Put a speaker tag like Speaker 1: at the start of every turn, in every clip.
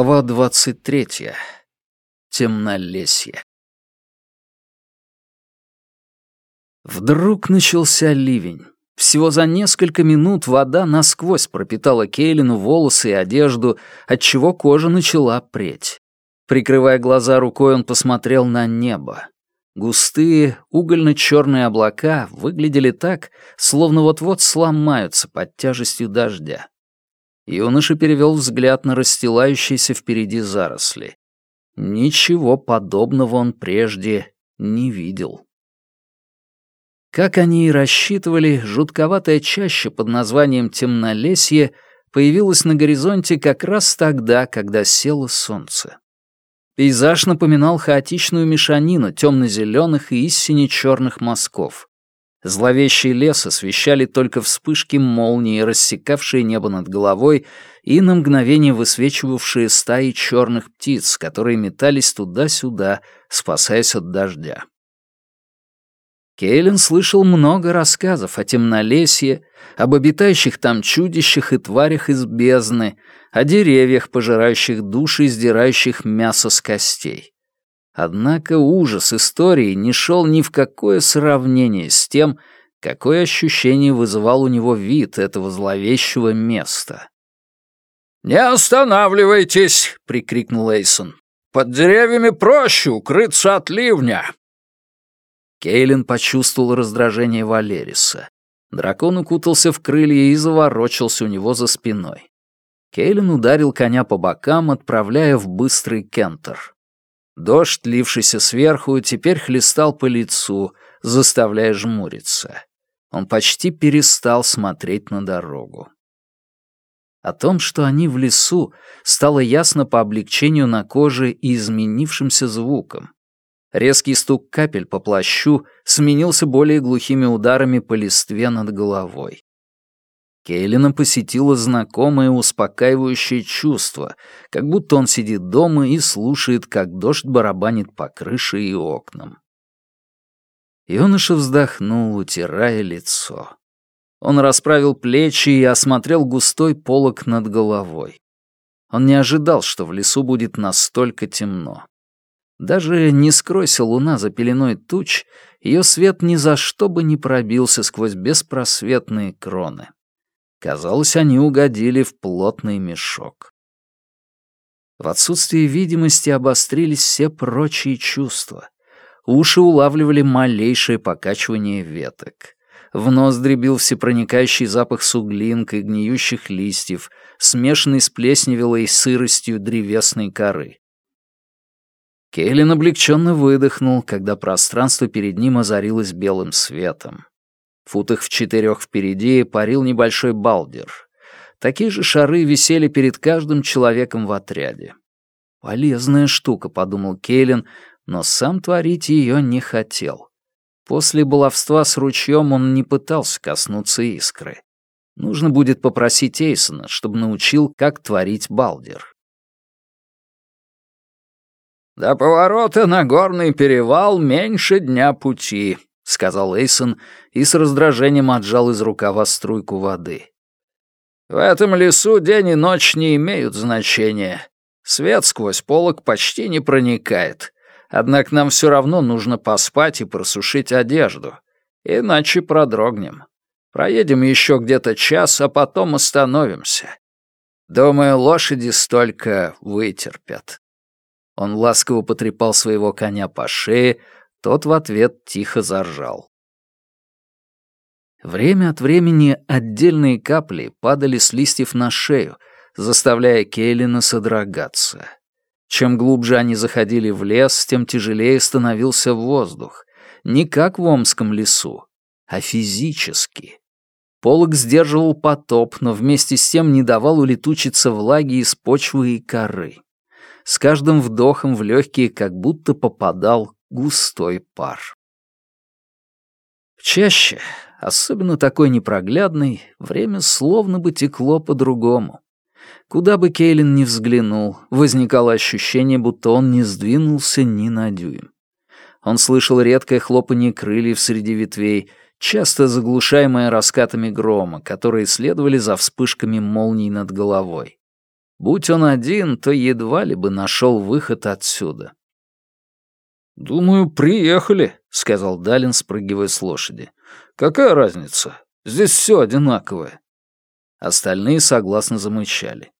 Speaker 1: Глава двадцать третья. Темнолесье. Вдруг начался ливень. Всего за несколько минут вода насквозь пропитала Кейлину волосы и одежду, отчего кожа начала преть. Прикрывая глаза рукой, он посмотрел на небо. Густые, угольно-черные облака выглядели так, словно вот-вот сломаются под тяжестью дождя. Юноша перевел взгляд на расстилающиеся впереди заросли. Ничего подобного он прежде не видел. Как они и рассчитывали, жутковатая чаща под названием Темнолесье появилась на горизонте как раз тогда, когда село солнце. Пейзаж напоминал хаотичную мешанину темно-зеленых и истине черных мазков. Зловещий лес освещали только вспышки молнии, рассекавшие небо над головой, и на мгновение высвечивавшие стаи черных птиц, которые метались туда-сюда, спасаясь от дождя. Кейлин слышал много рассказов о темнолесье, об обитающих там чудищах и тварях из бездны, о деревьях, пожирающих души и сдирающих мясо с костей. Однако ужас истории не шел ни в какое сравнение с тем, какое ощущение вызывал у него вид этого зловещего места.
Speaker 2: «Не останавливайтесь!» — прикрикнул Эйсон. «Под деревьями проще укрыться от ливня!»
Speaker 1: Кейлин почувствовал раздражение Валериса. Дракон укутался в крылья и заворочился у него за спиной. Кейлин ударил коня по бокам, отправляя в быстрый кентер. Дождь, лившийся сверху, теперь хлестал по лицу, заставляя жмуриться. Он почти перестал смотреть на дорогу. О том, что они в лесу, стало ясно по облегчению на коже и изменившимся звукам. Резкий стук капель по плащу сменился более глухими ударами по листве над головой. Кейлина посетило знакомое успокаивающее чувство, как будто он сидит дома и слушает, как дождь барабанит по крыше и окнам. Юноша вздохнул, утирая лицо. Он расправил плечи и осмотрел густой полог над головой. Он не ожидал, что в лесу будет настолько темно. Даже не скройся луна за пеленой туч, ее свет ни за что бы не пробился сквозь беспросветные кроны. Казалось, они угодили в плотный мешок. В отсутствии видимости обострились все прочие чувства. Уши улавливали малейшее покачивание веток. В нос дребил всепроникающий запах суглинок и гниющих листьев, смешанный с плесневелой сыростью древесной коры. Кейлин облегченно выдохнул, когда пространство перед ним озарилось белым светом. Футах в четырех впереди парил небольшой балдер. Такие же шары висели перед каждым человеком в отряде. «Полезная штука», — подумал Кейлин, но сам творить ее не хотел. После баловства с ручьем он не пытался коснуться искры. Нужно будет попросить Эйсона, чтобы научил, как творить балдер.
Speaker 2: «До поворота на горный перевал меньше дня пути», — сказал Эйсон и с раздражением отжал из рукава струйку воды. «В этом лесу день и ночь не имеют значения. Свет сквозь полок почти не проникает. Однако нам все равно нужно поспать и просушить одежду, иначе продрогнем. Проедем еще где-то час, а потом остановимся. Думаю, лошади столько вытерпят». Он ласково потрепал своего коня по шее, тот в ответ тихо заржал. Время от времени отдельные капли падали с листьев на шею, заставляя Кейлина содрогаться. Чем глубже они заходили в лес, тем тяжелее становился воздух. Не как в Омском лесу, а физически. Полог сдерживал потоп, но вместе с тем не давал улетучиться влаги из почвы и коры. С каждым вдохом в легкие как будто попадал густой пар. Чаще, особенно такой непроглядный, время словно бы текло по-другому. Куда бы Кейлин ни взглянул, возникало ощущение, будто он не сдвинулся ни на дюйм. Он слышал редкое хлопанье крыльев среди ветвей, часто заглушаемое раскатами грома, которые следовали за вспышками молний над головой.
Speaker 1: Будь он один, то едва ли бы нашел выход отсюда.
Speaker 2: «Думаю, приехали», — сказал Далин, спрыгивая с лошади. «Какая разница? Здесь все одинаковое».
Speaker 1: Остальные согласно замычали.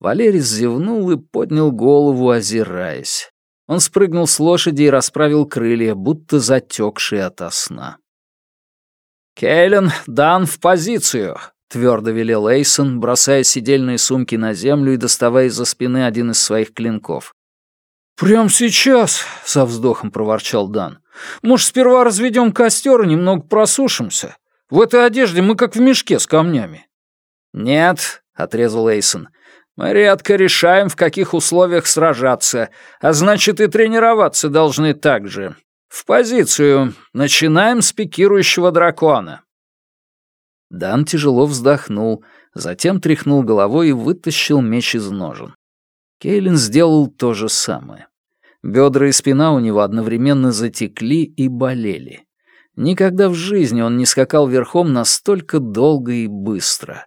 Speaker 1: Валерис зевнул и поднял голову, озираясь. Он спрыгнул с лошади и расправил крылья, будто затекшие ото сна.
Speaker 2: «Кейлен, дан в позицию!» — твердо велел Эйсон, бросая сидельные сумки на землю и доставая из-за спины один из своих клинков. «Прямо сейчас!» — со вздохом проворчал Дан. «Может, сперва разведем костер и немного просушимся? В этой одежде мы как в мешке с камнями».
Speaker 1: «Нет», — отрезал Эйсон, мы редко решаем, в каких условиях сражаться, а значит и тренироваться должны так же. В позицию. Начинаем с пикирующего дракона». Дан тяжело вздохнул, затем тряхнул головой и вытащил меч из ножен. Кейлин сделал то же самое. Бедра и спина у него одновременно затекли и болели. Никогда в жизни он не скакал верхом настолько долго и быстро.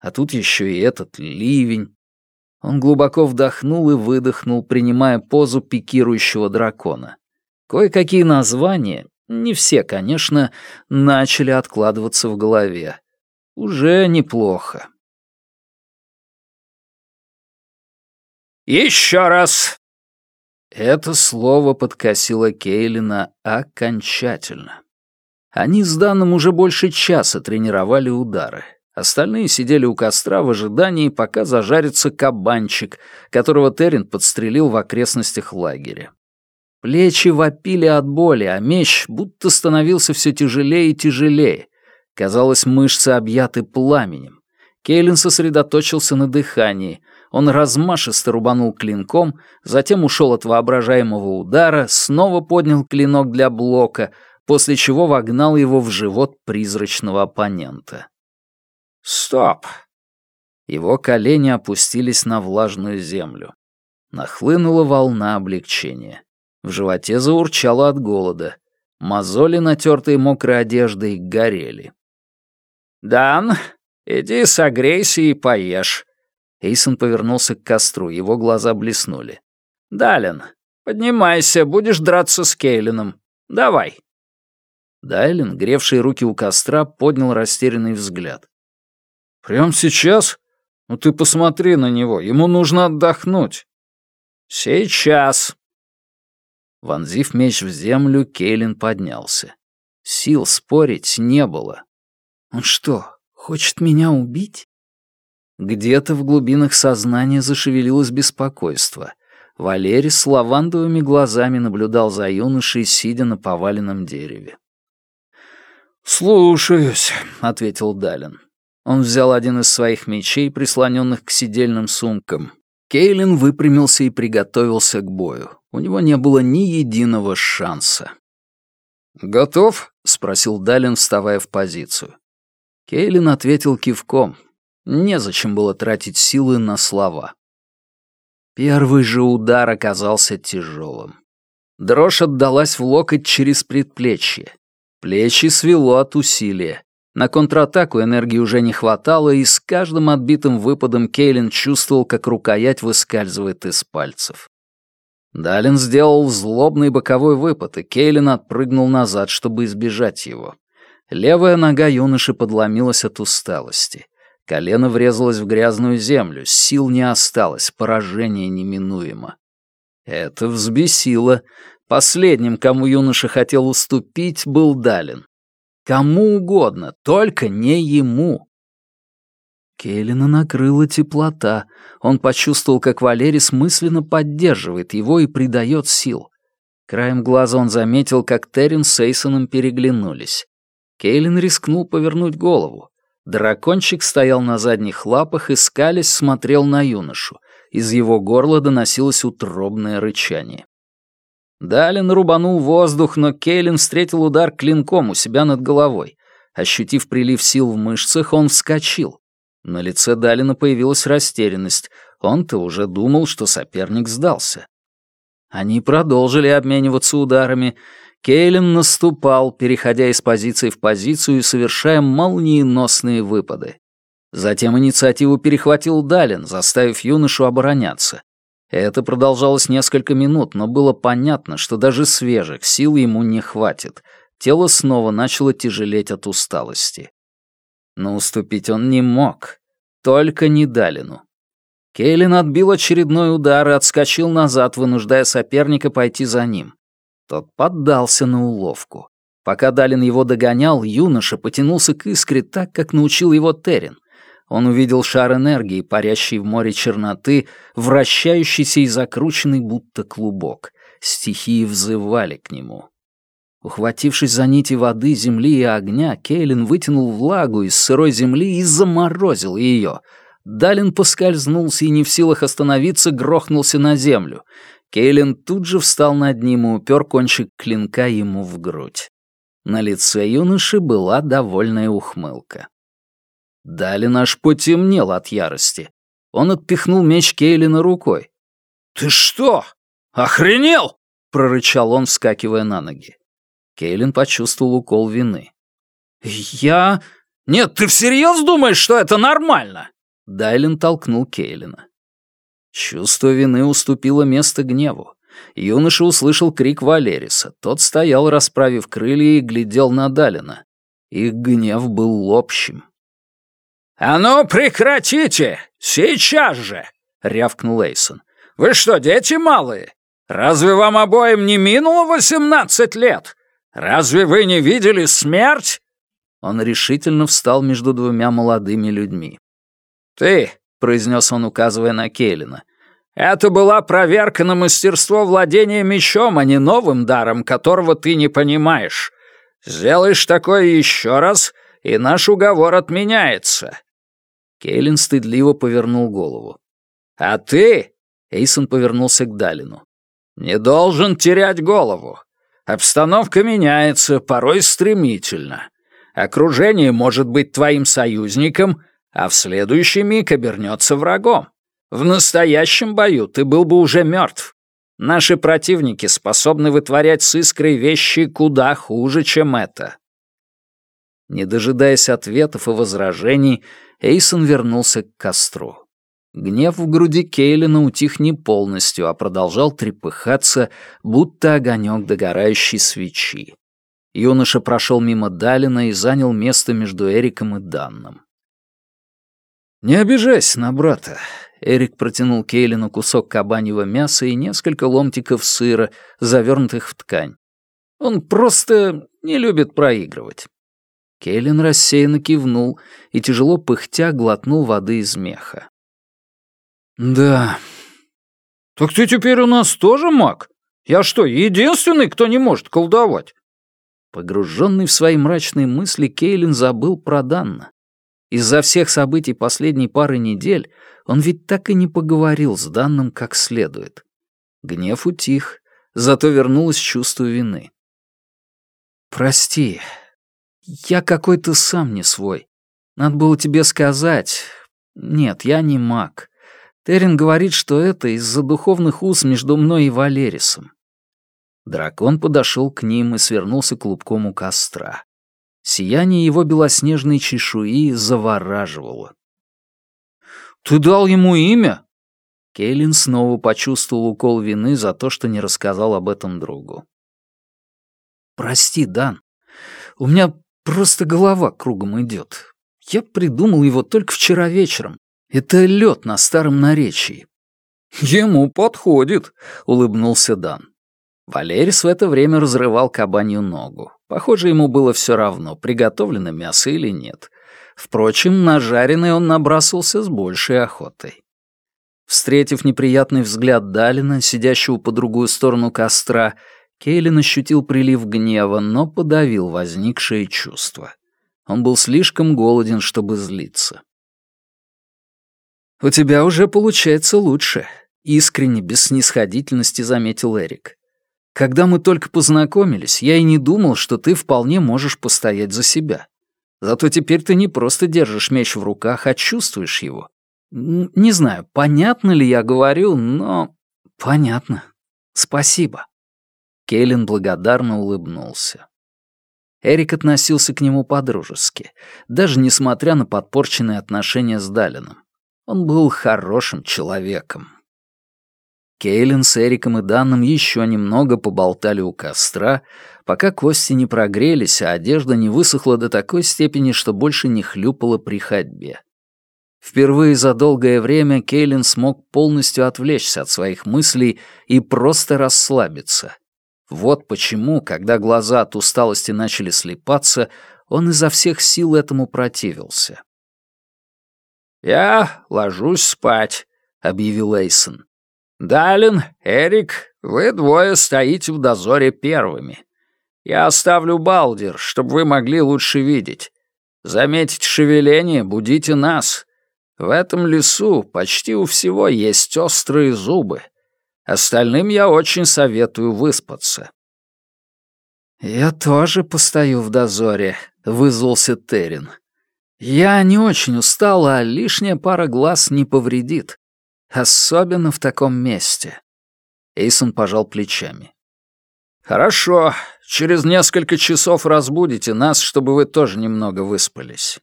Speaker 1: А тут еще и этот ливень. Он глубоко вдохнул и выдохнул, принимая позу пикирующего дракона. Кое-какие названия, не все, конечно, начали откладываться в голове. Уже неплохо.
Speaker 2: «Еще раз!»
Speaker 1: Это слово подкосило Кейлина окончательно. Они с Даном уже больше часа тренировали удары. Остальные сидели у костра в ожидании, пока зажарится кабанчик, которого Террин подстрелил в окрестностях лагеря. Плечи вопили от боли, а меч будто становился все тяжелее и тяжелее. Казалось, мышцы объяты пламенем. Кейлин сосредоточился на дыхании. Он размашисто рубанул клинком, затем ушел от воображаемого удара, снова поднял клинок для блока, после чего вогнал его в живот призрачного оппонента.
Speaker 2: «Стоп!»
Speaker 1: Его колени опустились на влажную землю. Нахлынула волна облегчения. В животе заурчало от голода. Мозоли, натертые мокрой одеждой, горели.
Speaker 2: «Дан, иди согрейся и поешь».
Speaker 1: Эйсон повернулся к костру, его глаза блеснули.
Speaker 2: «Далин, поднимайся, будешь драться с Кейлином. Давай».
Speaker 1: Дайлин, гревший руки у костра, поднял растерянный взгляд.
Speaker 2: «Прямо сейчас? Ну ты посмотри на него, ему нужно отдохнуть». «Сейчас».
Speaker 1: Вонзив меч в землю, Кейлин поднялся. Сил спорить не было. «Он что, хочет меня убить?» Где-то в глубинах сознания зашевелилось беспокойство. Валерий с лавандовыми глазами наблюдал за юношей, сидя на поваленном дереве.
Speaker 2: «Слушаюсь», — ответил
Speaker 1: Далин. Он взял один из своих мечей, прислоненных к сидельным сумкам. Кейлин выпрямился и приготовился к бою. У него не было ни единого шанса.
Speaker 2: «Готов?»
Speaker 1: — спросил Далин, вставая в позицию. Кейлин ответил кивком. Незачем было тратить силы на слова. Первый же удар оказался тяжелым. Дрожь отдалась в локоть через предплечье. Плечи свело от усилия. На контратаку энергии уже не хватало, и с каждым отбитым выпадом Кейлин чувствовал, как рукоять выскальзывает из пальцев. Далин сделал злобный боковой выпад, и Кейлин отпрыгнул назад, чтобы избежать его. Левая нога юноши подломилась от усталости. Колено врезалось в грязную землю, сил не осталось, поражение неминуемо. Это взбесило. Последним, кому юноша хотел уступить, был Далин. Кому угодно, только не ему. Келлина накрыла теплота. Он почувствовал, как Валерис мысленно поддерживает его и придает сил. Краем глаза он заметил, как Террин с Эйсоном переглянулись. Кейлин рискнул повернуть голову. Дракончик стоял на задних лапах и, скалясь, смотрел на юношу. Из его горла доносилось утробное рычание. Далин рубанул воздух, но Кейлин встретил удар клинком у себя над головой. Ощутив прилив сил в мышцах, он вскочил. На лице Далина появилась растерянность. Он-то уже думал, что соперник сдался. Они продолжили обмениваться ударами. Кейлин наступал, переходя из позиции в позицию и совершая молниеносные выпады. Затем инициативу перехватил Далин, заставив юношу обороняться. Это продолжалось несколько минут, но было понятно, что даже свежих сил ему не хватит. Тело снова начало тяжелеть от усталости. Но уступить он не мог. Только не Далину. Кейлин отбил очередной удар и отскочил назад, вынуждая соперника пойти за ним. Тот поддался на уловку. Пока Далин его догонял, юноша потянулся к искре так, как научил его Терен. Он увидел шар энергии, парящий в море черноты, вращающийся и закрученный будто клубок. Стихии взывали к нему. Ухватившись за нити воды, земли и огня, Кейлин вытянул влагу из сырой земли и заморозил ее. Далин поскользнулся и не в силах остановиться, грохнулся на землю. Кейлин тут же встал над ним и упер кончик клинка ему в грудь. На лице юноши была довольная ухмылка. Далин аж потемнел от ярости. Он отпихнул меч Кейлина рукой. «Ты что, охренел?» — прорычал он, вскакивая на ноги. Кейлин почувствовал укол вины. «Я... Нет, ты всерьез думаешь, что это нормально?» Дайлин толкнул Кейлина. Чувство вины уступило место гневу. Юноша услышал крик Валериса. Тот стоял, расправив крылья, и глядел на Далина. Их гнев был общим. «А ну, прекратите! Сейчас же!» — рявкнул Эйсон. «Вы что, дети малые? Разве вам обоим не минуло восемнадцать лет? Разве вы не видели смерть?» Он решительно встал между двумя молодыми людьми. «Ты», — произнес он, указывая на Кейлина, — «это была проверка на мастерство владения мечом, а не новым даром, которого ты не понимаешь. Сделаешь такое еще раз, и наш уговор отменяется. Кейлин стыдливо повернул голову. «А ты?» — Эйсон повернулся к Далину. «Не должен терять голову. Обстановка меняется, порой стремительно. Окружение может быть твоим союзником, а в следующий миг обернется врагом. В настоящем бою ты был бы уже мертв. Наши противники способны вытворять с искрой вещи куда хуже, чем это». Не дожидаясь ответов и возражений, Эйсон вернулся к костру. Гнев в груди Кейлина утих не полностью, а продолжал трепыхаться, будто огонек догорающей свечи. Юноша прошел мимо Далина и занял место между Эриком и Данном. «Не обижайся на брата», — Эрик протянул Кейлину кусок кабаньего мяса и несколько ломтиков сыра, завернутых в ткань. «Он просто не любит проигрывать. Кейлин рассеянно кивнул и, тяжело пыхтя, глотнул воды из меха. «Да. Так ты теперь у нас тоже маг? Я что, единственный, кто не может колдовать?» Погруженный в свои мрачные мысли, Кейлин забыл про Данна. Из-за всех событий последней пары недель он ведь так и не поговорил с Данным как следует. Гнев утих, зато вернулось чувство вины. «Прости, я какой-то сам не свой. Надо было тебе сказать. Нет, я не маг. Терен говорит, что это из-за духовных уз между мной и Валерисом. Дракон подошел к ним и свернулся клубком у костра. Сияние его белоснежной чешуи завораживало. «Ты дал ему имя?» Кейлин снова почувствовал укол вины за то, что не рассказал об этом другу. «Прости, Дан. У меня Просто голова кругом идет. Я придумал его только вчера вечером. Это лед на старом наречии. Ему подходит, улыбнулся Дан. Валерис в это время разрывал кабанью ногу. Похоже, ему было все равно, приготовлено мясо или нет. Впрочем, на жареное он набрасывался с большей охотой. Встретив неприятный взгляд Далина, сидящего по другую сторону костра, Кейлин ощутил прилив гнева, но подавил возникшее чувство. Он был слишком голоден, чтобы злиться. «У тебя уже получается лучше», — искренне, без снисходительности заметил Эрик. «Когда мы только познакомились, я и не думал, что ты вполне можешь постоять за себя. Зато теперь ты не просто держишь меч в руках, а чувствуешь его. Не знаю, понятно ли я говорю, но... Понятно. Спасибо». Кейлин благодарно улыбнулся. Эрик относился к нему по-дружески, даже несмотря на подпорченные отношения с Далином. Он был хорошим человеком. Кейлин с Эриком и Данным еще немного поболтали у костра, пока кости не прогрелись, а одежда не высохла до такой степени, что больше не хлюпала при ходьбе. Впервые за долгое время Кейлин смог полностью отвлечься от своих мыслей и просто расслабиться. Вот почему, когда глаза от усталости начали слепаться, он изо всех сил этому противился.
Speaker 2: «Я ложусь спать», — объявил Эйсон. «Далин, Эрик, вы двое стоите в дозоре первыми. Я оставлю Балдер, чтобы вы могли лучше видеть. Заметить шевеление, будите нас. В этом лесу почти у всего есть острые зубы. Остальным я очень советую выспаться».
Speaker 1: «Я тоже постою в дозоре», — вызвался Террин. «Я не очень устал, а лишняя пара глаз не повредит. Особенно в таком месте. Эйсон пожал плечами.
Speaker 2: «Хорошо. Через несколько часов разбудите нас, чтобы вы тоже немного выспались».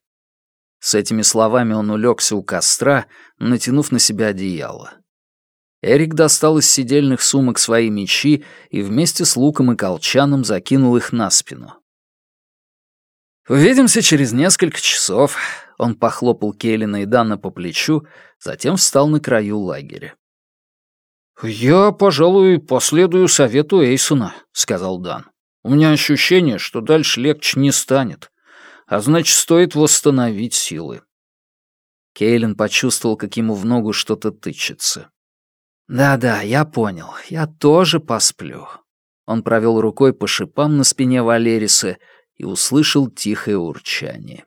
Speaker 1: С этими словами он улегся у костра, натянув на себя одеяло. Эрик достал из сидельных сумок свои мечи и вместе с луком и колчаном закинул их на спину. «Увидимся через несколько часов», — он похлопал Келлина и Дана по плечу, затем встал на краю лагеря.
Speaker 2: «Я, пожалуй, последую совету Эйсона», — сказал Дан. «У меня ощущение, что дальше легче не станет, а значит, стоит восстановить силы».
Speaker 1: Кейлин почувствовал, как ему в ногу что-то тычется. «Да-да, я понял. Я тоже посплю». Он провел рукой по шипам на спине Валериса и услышал тихое урчание.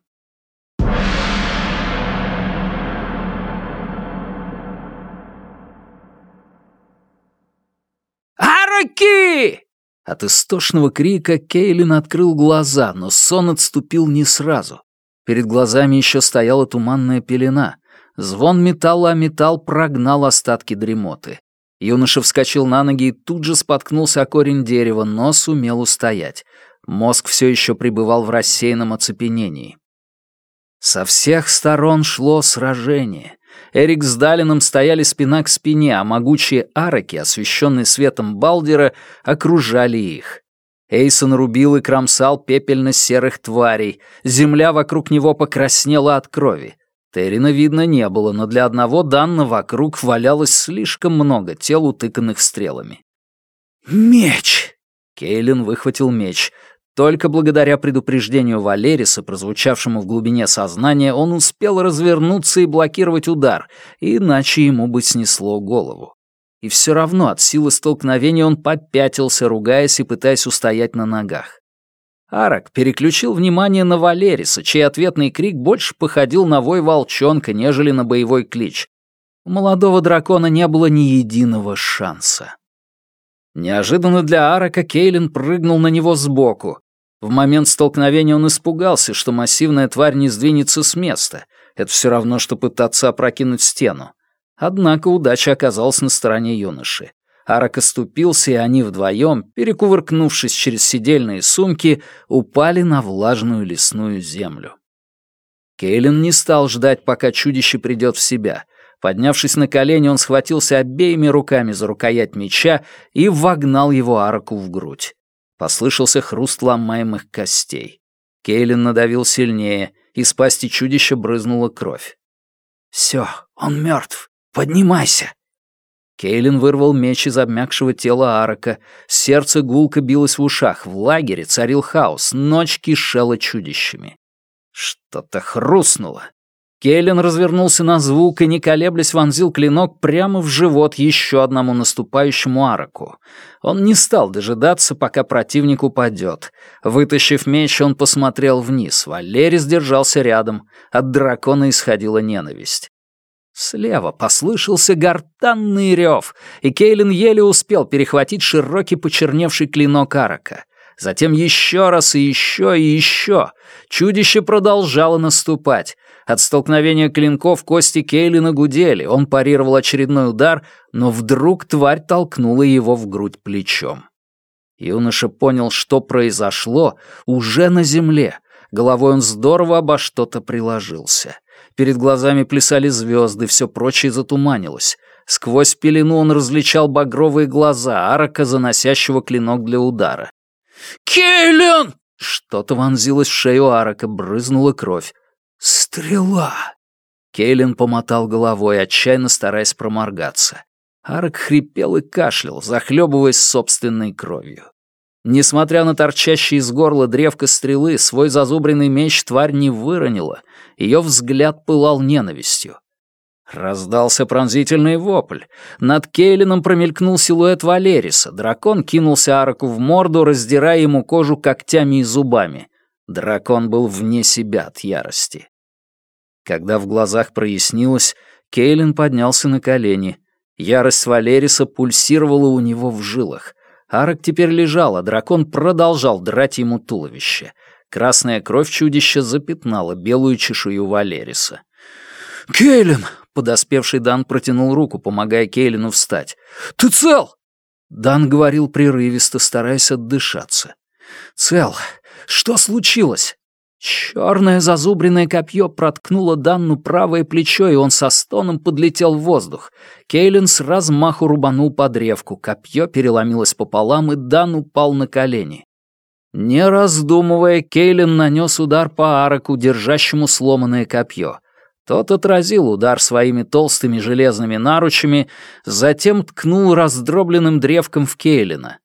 Speaker 1: «Араки!» От истошного крика Кейлин открыл глаза, но сон отступил не сразу. Перед глазами еще стояла туманная пелена. Звон металла о металл прогнал остатки дремоты. Юноша вскочил на ноги и тут же споткнулся о корень дерева, но сумел устоять. Мозг все еще пребывал в рассеянном оцепенении. Со всех сторон шло сражение. Эрик с Далином стояли спина к спине, а могучие араки, освещенные светом Балдера, окружали их. Эйсон рубил и кромсал пепельно-серых тварей. Земля вокруг него покраснела от крови. Террина видно не было, но для одного Данна вокруг валялось слишком много тел, утыканных стрелами. «Меч!» Кейлин выхватил меч. Только благодаря предупреждению Валериса, прозвучавшему в глубине сознания, он успел развернуться и блокировать удар, иначе ему бы снесло голову. И все равно от силы столкновения он попятился, ругаясь и пытаясь устоять на ногах. Арак переключил внимание на Валериса, чей ответный крик больше походил на вой волчонка, нежели на боевой клич. У молодого дракона не было ни единого шанса. Неожиданно для Арака Кейлин прыгнул на него сбоку. В момент столкновения он испугался, что массивная тварь не сдвинется с места. Это все равно, что пытаться опрокинуть стену. Однако удача оказалась на стороне юноши. Арак оступился, и они вдвоем, перекувыркнувшись через сидельные сумки, упали на влажную лесную землю. Кейлин не стал ждать, пока чудище придет в себя. Поднявшись на колени, он схватился обеими руками за рукоять меча и вогнал его Араку в грудь. Послышался хруст ломаемых костей. Кейлин надавил сильнее, из пасти чудища брызнула кровь. «Все, он мертв. Поднимайся!» Кейлин вырвал меч из обмякшего тела Арака. Сердце гулко билось в ушах. В лагере царил хаос. Ночь кишела чудищами. Что-то хрустнуло. Кейлин развернулся на звук и, не колеблясь, вонзил клинок прямо в живот еще одному наступающему араку. Он не стал дожидаться, пока противник упадет. Вытащив меч, он посмотрел вниз. Валерий сдержался рядом. От дракона исходила ненависть. Слева послышался гортанный рев, и Кейлин еле успел перехватить широкий почерневший клинок арака. Затем еще раз и еще и еще. Чудище продолжало наступать. От столкновения клинков кости Кейлина гудели, он парировал очередной удар, но вдруг тварь толкнула его в грудь плечом. Юноша понял, что произошло уже на земле. Головой он здорово обо что-то приложился. Перед глазами плясали звезды, все прочее затуманилось. Сквозь пелену он различал багровые глаза арака, заносящего клинок для удара. «Кейлен!» Что-то вонзилось в шею арака, брызнула кровь. «Стрела!» Кейлен помотал головой, отчаянно стараясь проморгаться. Арк хрипел и кашлял, захлебываясь собственной кровью. Несмотря на торчащий из горла древко стрелы, свой зазубренный меч тварь не выронила, ее взгляд пылал ненавистью. Раздался пронзительный вопль. Над Кейлином промелькнул силуэт Валериса. Дракон кинулся Араку в морду, раздирая ему кожу когтями и зубами. Дракон был вне себя от ярости. Когда в глазах прояснилось, Кейлин поднялся на колени. Ярость Валериса пульсировала у него в жилах. Арак теперь лежал, а дракон продолжал драть ему туловище. Красная кровь чудища запятнала белую чешую Валериса. «Кейлин!» — подоспевший Дан протянул руку, помогая Кейлину встать. «Ты цел?» Дан говорил прерывисто, стараясь отдышаться. «Цел. Что случилось?» Черное зазубренное копье проткнуло Данну правое плечо, и он со стоном подлетел в воздух. Кейлин с размаху рубанул под древку, копье переломилось пополам, и Дан упал на колени. Не раздумывая, Кейлин нанес удар по араку, держащему сломанное копье. Тот отразил удар своими толстыми железными наручами, затем ткнул раздробленным древком в Кейлина.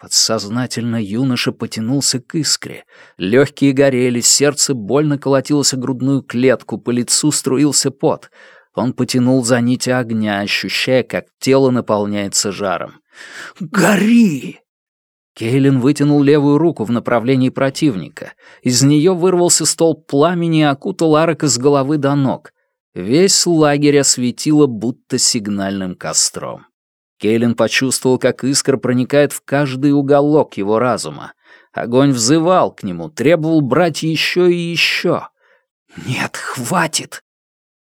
Speaker 1: Подсознательно юноша потянулся к искре. Легкие горели, сердце больно колотилось о грудную клетку, по лицу струился пот. Он потянул за нити огня, ощущая, как тело наполняется жаром. «Гори!» Кейлин вытянул левую руку в направлении противника. Из нее вырвался столб пламени и окутал Арака с головы до ног. Весь лагерь осветило будто сигнальным костром. Кейлин почувствовал, как искра проникает в каждый уголок его разума. Огонь взывал к нему, требовал брать еще и еще. «Нет, хватит!»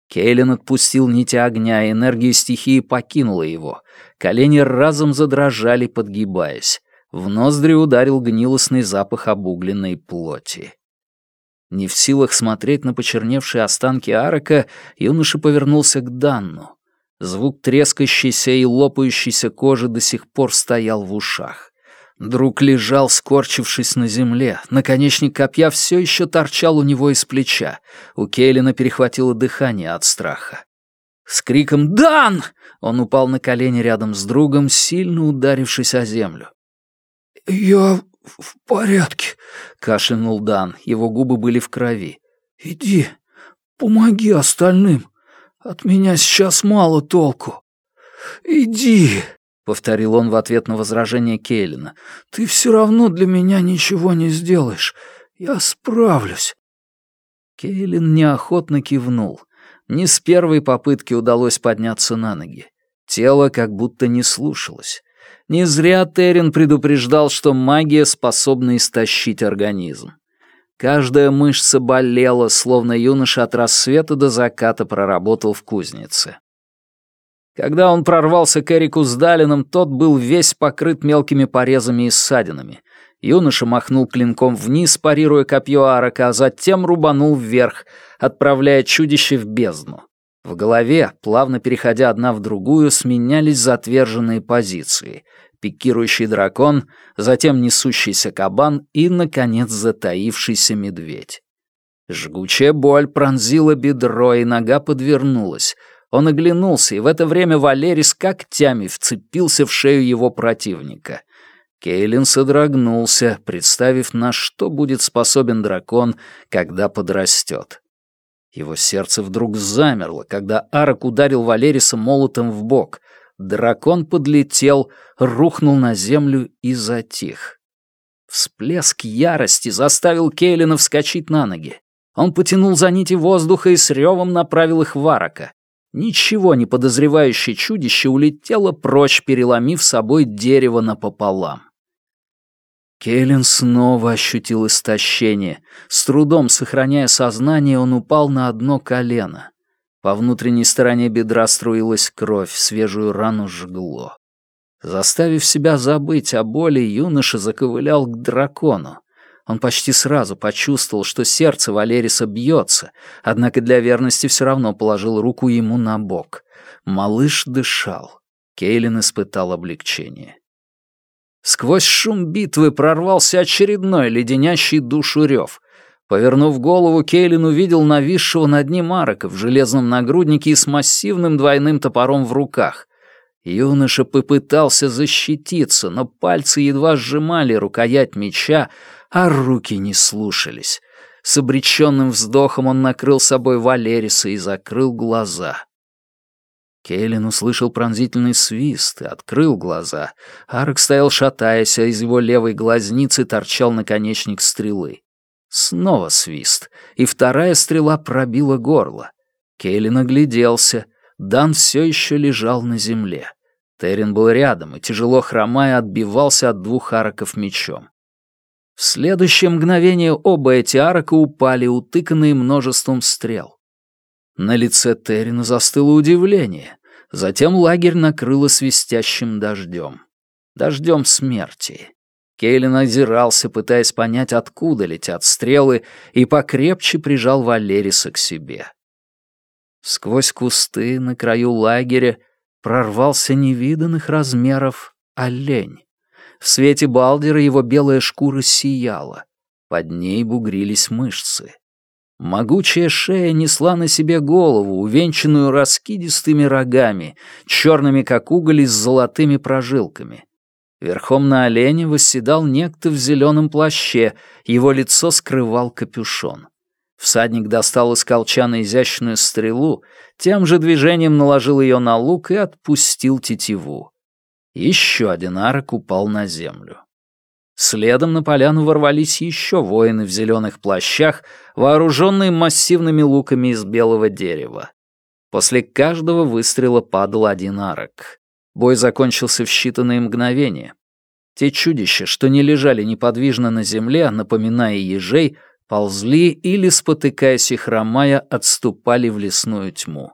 Speaker 1: Кейлин отпустил нити огня, энергия стихии покинула его. Колени разом задрожали, подгибаясь. В ноздри ударил гнилостный запах обугленной плоти. Не в силах смотреть на почерневшие останки Арака, юноша повернулся к Данну. Звук трескающейся и лопающейся кожи до сих пор стоял в ушах. Друг лежал, скорчившись на земле. Наконечник копья все еще торчал у него из плеча. У Кейлина перехватило дыхание от страха. С криком «Дан!» он упал на колени рядом с другом, сильно ударившись о землю. «Я в порядке», — кашлянул Дан. Его губы были в крови. «Иди, помоги остальным. От меня сейчас мало толку. Иди, повторил он в ответ на возражение Кейлина. Ты все равно для меня ничего не сделаешь. Я справлюсь. Кейлин неохотно кивнул. Не с первой попытки удалось подняться на ноги. Тело как будто не слушалось. Не зря Терен предупреждал, что магия способна истощить организм. Каждая мышца болела, словно юноша от рассвета до заката проработал в кузнице. Когда он прорвался к Эрику с Далином, тот был весь покрыт мелкими порезами и ссадинами. Юноша махнул клинком вниз, парируя копье Арака, а затем рубанул вверх, отправляя чудище в бездну. В голове, плавно переходя одна в другую, сменялись затверженные позиции — пикирующий дракон, затем несущийся кабан и, наконец, затаившийся медведь. Жгучая боль пронзила бедро, и нога подвернулась. Он оглянулся, и в это время Валерий с когтями вцепился в шею его противника. Кейлин содрогнулся, представив, на что будет способен дракон, когда подрастет. Его сердце вдруг замерло, когда Арок ударил Валериса молотом в бок — Дракон подлетел, рухнул на землю и затих. Всплеск ярости заставил Кейлина вскочить на ноги. Он потянул за нити воздуха и с ревом направил их в Арака. Ничего не подозревающее чудище улетело прочь, переломив собой дерево напополам. Кейлин снова ощутил истощение. С трудом сохраняя сознание, он упал на одно колено. По внутренней стороне бедра струилась кровь, свежую рану жгло. Заставив себя забыть о боли, юноша заковылял к дракону. Он почти сразу почувствовал, что сердце Валериса бьется, однако для верности все равно положил руку ему на бок. Малыш дышал. Кейлин испытал облегчение. Сквозь шум битвы прорвался очередной леденящий душу рев. Повернув голову, Кейлин увидел нависшего над ним Арака в железном нагруднике и с массивным двойным топором в руках. Юноша попытался защититься, но пальцы едва сжимали рукоять меча, а руки не слушались. С обреченным вздохом он накрыл собой Валериса и закрыл глаза. Кейлин услышал пронзительный свист и открыл глаза. Арк стоял шатаясь, а из его левой глазницы торчал наконечник стрелы. Снова свист, и вторая стрела пробила горло. Кейлин огляделся. Дан все еще лежал на земле. Терен был рядом и, тяжело хромая, отбивался от двух араков мечом. В следующее мгновение оба эти арака упали, утыканные множеством стрел. На лице Террина застыло удивление. Затем лагерь накрыло свистящим дождем. Дождем смерти. Кейлин озирался, пытаясь понять, откуда летят стрелы, и покрепче прижал Валериса к себе. Сквозь кусты на краю лагеря прорвался невиданных размеров олень. В свете Балдера его белая шкура сияла. Под ней бугрились мышцы. Могучая шея несла на себе голову, увенчанную раскидистыми рогами, черными как уголь и с золотыми прожилками. Верхом на олене восседал некто в зеленом плаще, его лицо скрывал капюшон. Всадник достал из колчана изящную стрелу, тем же движением наложил ее на лук и отпустил тетиву. Еще один арок упал на землю. Следом на поляну ворвались еще воины в зеленых плащах, вооруженные массивными луками из белого дерева. После каждого выстрела падал один арок. Бой закончился в считанные мгновения. Те чудища, что не лежали неподвижно на земле, напоминая ежей, ползли или, спотыкаясь и хромая, отступали в лесную тьму.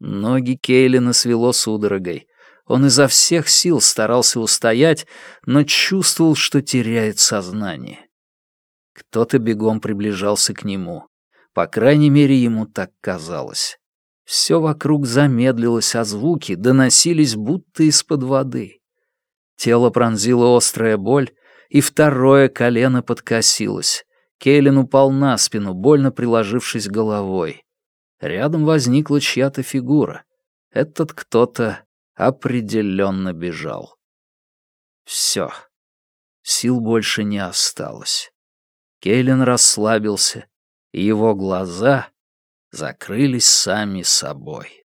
Speaker 1: Ноги Кейлина свело судорогой. Он изо всех сил старался устоять, но чувствовал, что теряет сознание. Кто-то бегом приближался к нему. По крайней мере, ему так казалось. Все вокруг замедлилось, а звуки доносились будто из-под воды. Тело пронзила острая боль, и второе колено подкосилось. Кейлин упал на спину, больно приложившись головой. Рядом возникла чья-то фигура. Этот кто-то определенно бежал. Все. Сил больше не осталось. Кейлин расслабился, и его глаза закрылись сами собой.